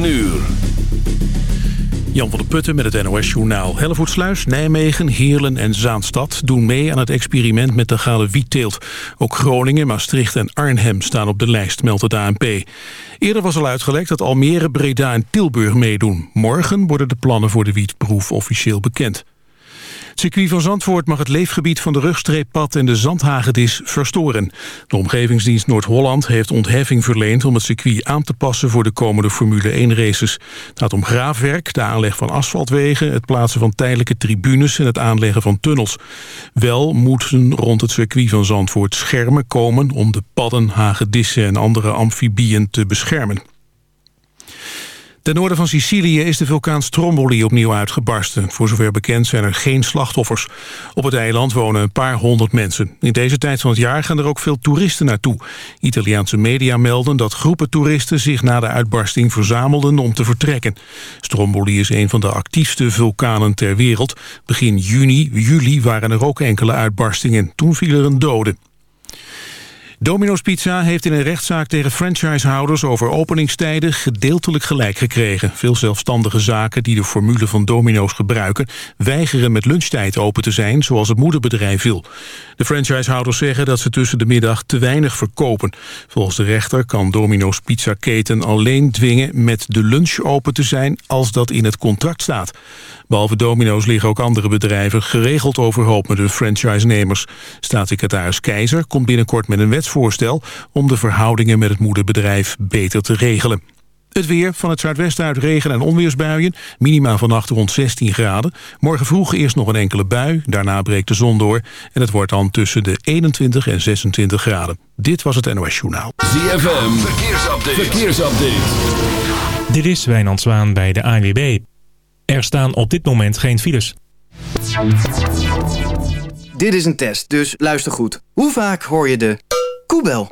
9 uur. Jan van der Putten met het NOS-journaal. Hellevoetsluis, Nijmegen, Heerlen en Zaanstad doen mee aan het experiment met de gale wietteelt. Ook Groningen, Maastricht en Arnhem staan op de lijst, meldt het ANP. Eerder was al uitgelekt dat Almere, Breda en Tilburg meedoen. Morgen worden de plannen voor de wietproef officieel bekend. Circuit van Zandvoort mag het leefgebied van de rugstreeppad en de zandhagedis verstoren. De Omgevingsdienst Noord-Holland heeft ontheffing verleend om het circuit aan te passen voor de komende Formule 1 races. Het gaat om graafwerk, de aanleg van asfaltwegen, het plaatsen van tijdelijke tribunes en het aanleggen van tunnels. Wel moeten rond het circuit van Zandvoort schermen komen om de padden, hagedissen en andere amfibieën te beschermen. Ten noorden van Sicilië is de vulkaan Stromboli opnieuw uitgebarsten. Voor zover bekend zijn er geen slachtoffers. Op het eiland wonen een paar honderd mensen. In deze tijd van het jaar gaan er ook veel toeristen naartoe. Italiaanse media melden dat groepen toeristen zich na de uitbarsting verzamelden om te vertrekken. Stromboli is een van de actiefste vulkanen ter wereld. Begin juni, juli waren er ook enkele uitbarstingen. Toen viel er een dode. Domino's Pizza heeft in een rechtszaak tegen franchisehouders over openingstijden gedeeltelijk gelijk gekregen. Veel zelfstandige zaken die de formule van Domino's gebruiken weigeren met lunchtijd open te zijn zoals het moederbedrijf wil. De franchisehouders zeggen dat ze tussen de middag te weinig verkopen. Volgens de rechter kan Domino's Pizza keten alleen dwingen met de lunch open te zijn als dat in het contract staat. Behalve Domino's liggen ook andere bedrijven geregeld overhoop met hun franchise-nemers. Staatssecretaris Keizer komt binnenkort met een wetsvoorstel... om de verhoudingen met het moederbedrijf beter te regelen. Het weer van het zuidwesten uit regen- en onweersbuien. Minima vannacht rond 16 graden. Morgen vroeg eerst nog een enkele bui. Daarna breekt de zon door. En het wordt dan tussen de 21 en 26 graden. Dit was het NOS Journaal. ZFM, verkeersupdate. verkeersupdate. Dit is Wijnand Zwaan bij de ANWB. Er staan op dit moment geen files. Dit is een test, dus luister goed. Hoe vaak hoor je de koebel?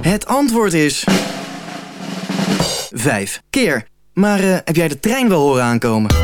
Het antwoord is... Vijf keer. Maar uh, heb jij de trein wel horen aankomen?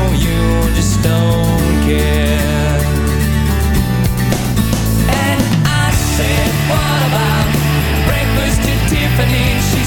Tiffany.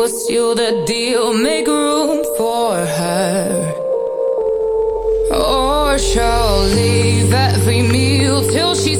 Will seal the deal, make room for her. Or she'll leave every meal till she's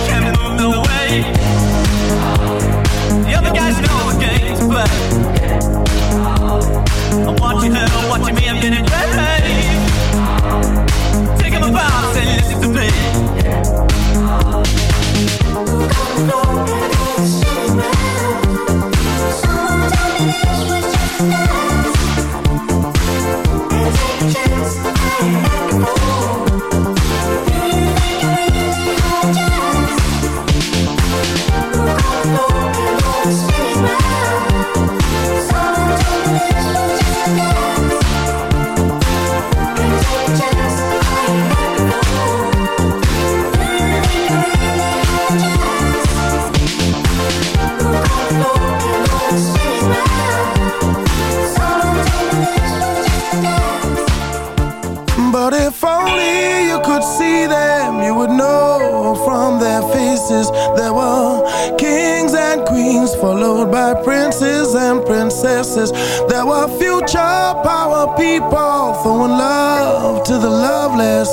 Our future power people throwing love to the loveless.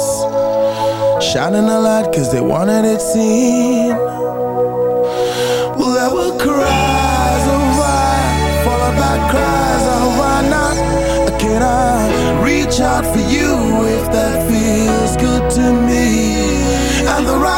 Shining a light cause they wanted it seen. Well, there were cries of why, followed by cries of why not? Can I reach out for you if that feels good to me? And the right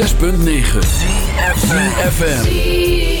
106.9. ZFM.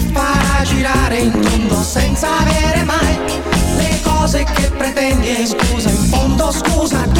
Ti farà girare in tondo senza avere mai le cose che pretendi. E scusa, in fondo scusa, tu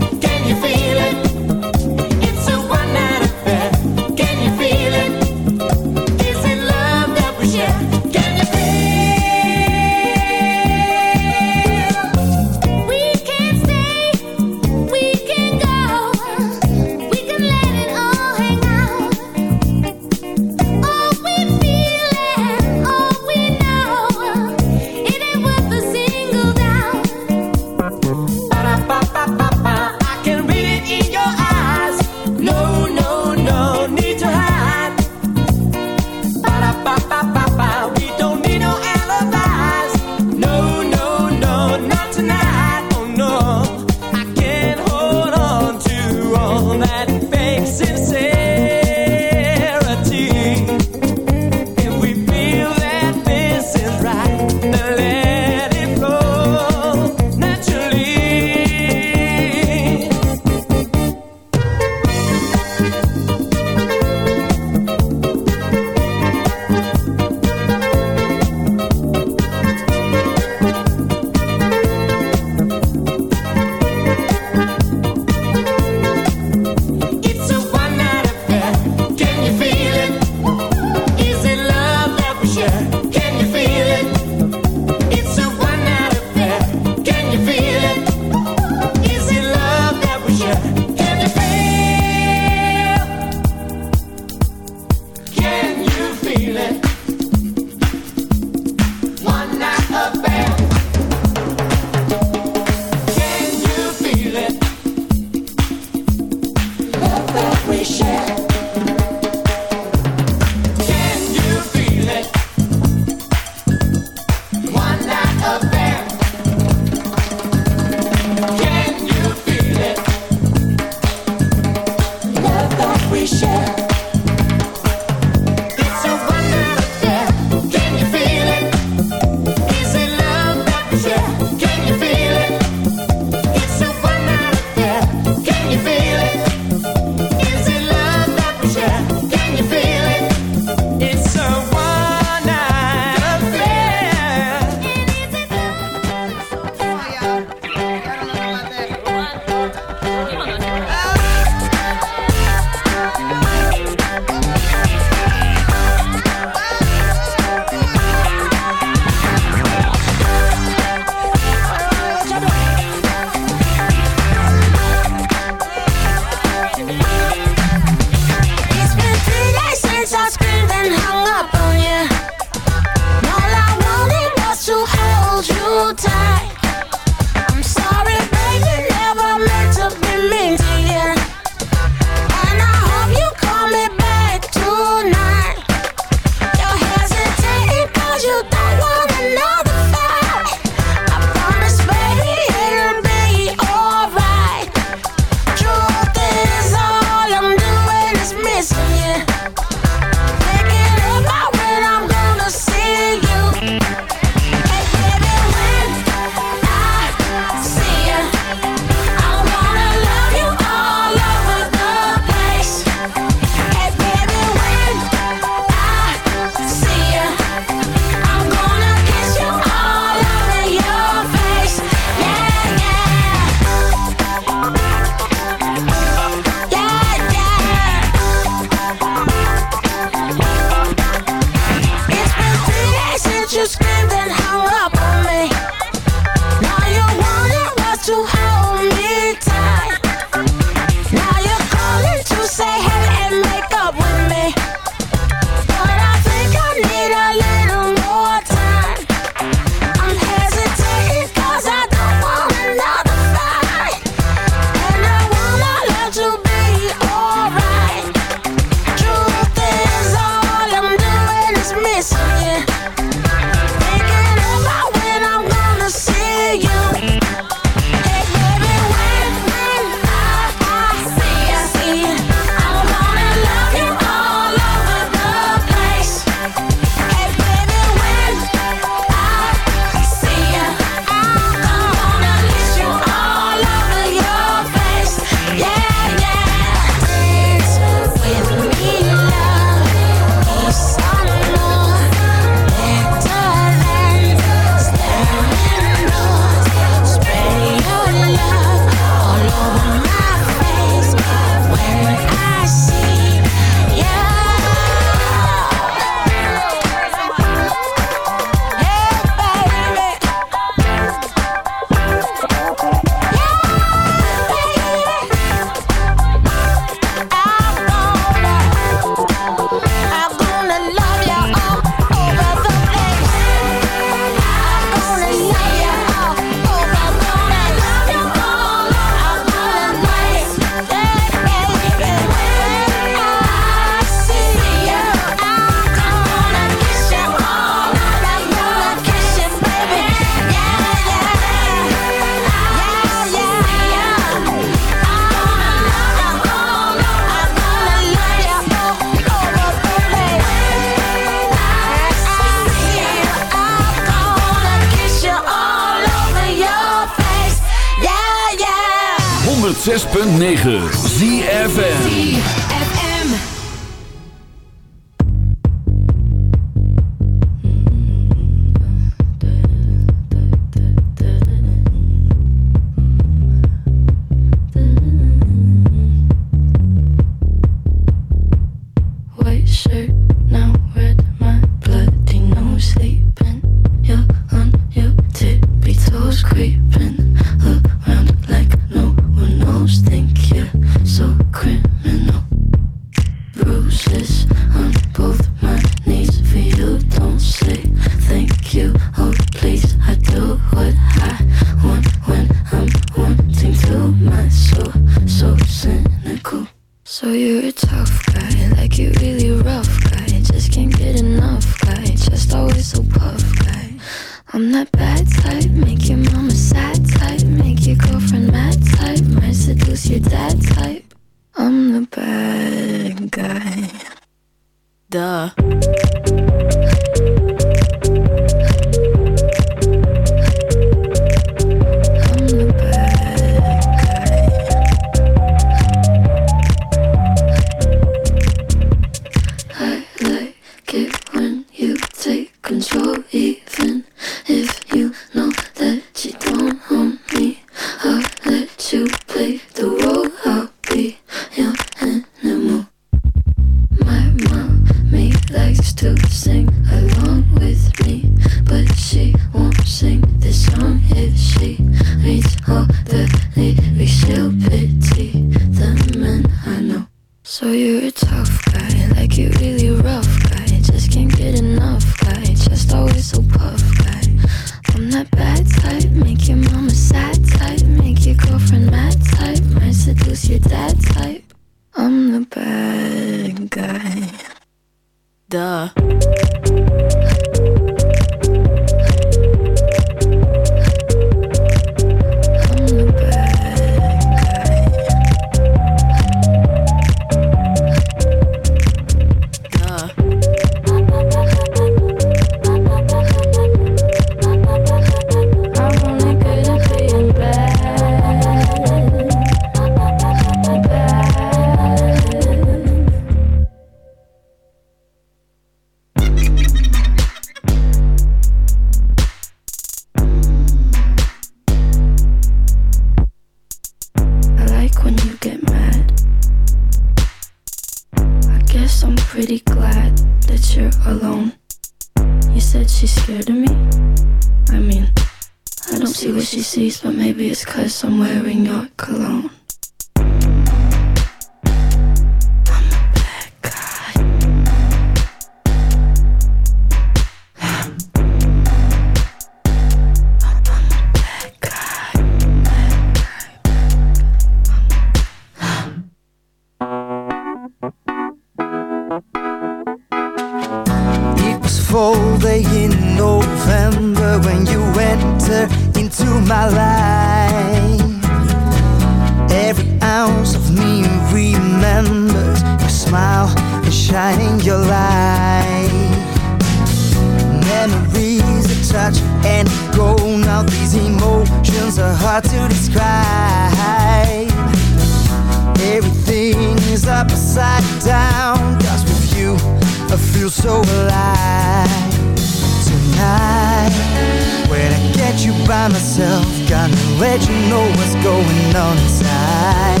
inside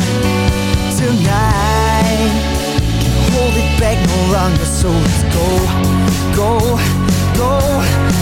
Tonight Can't hold it back no longer So let's go, go, go.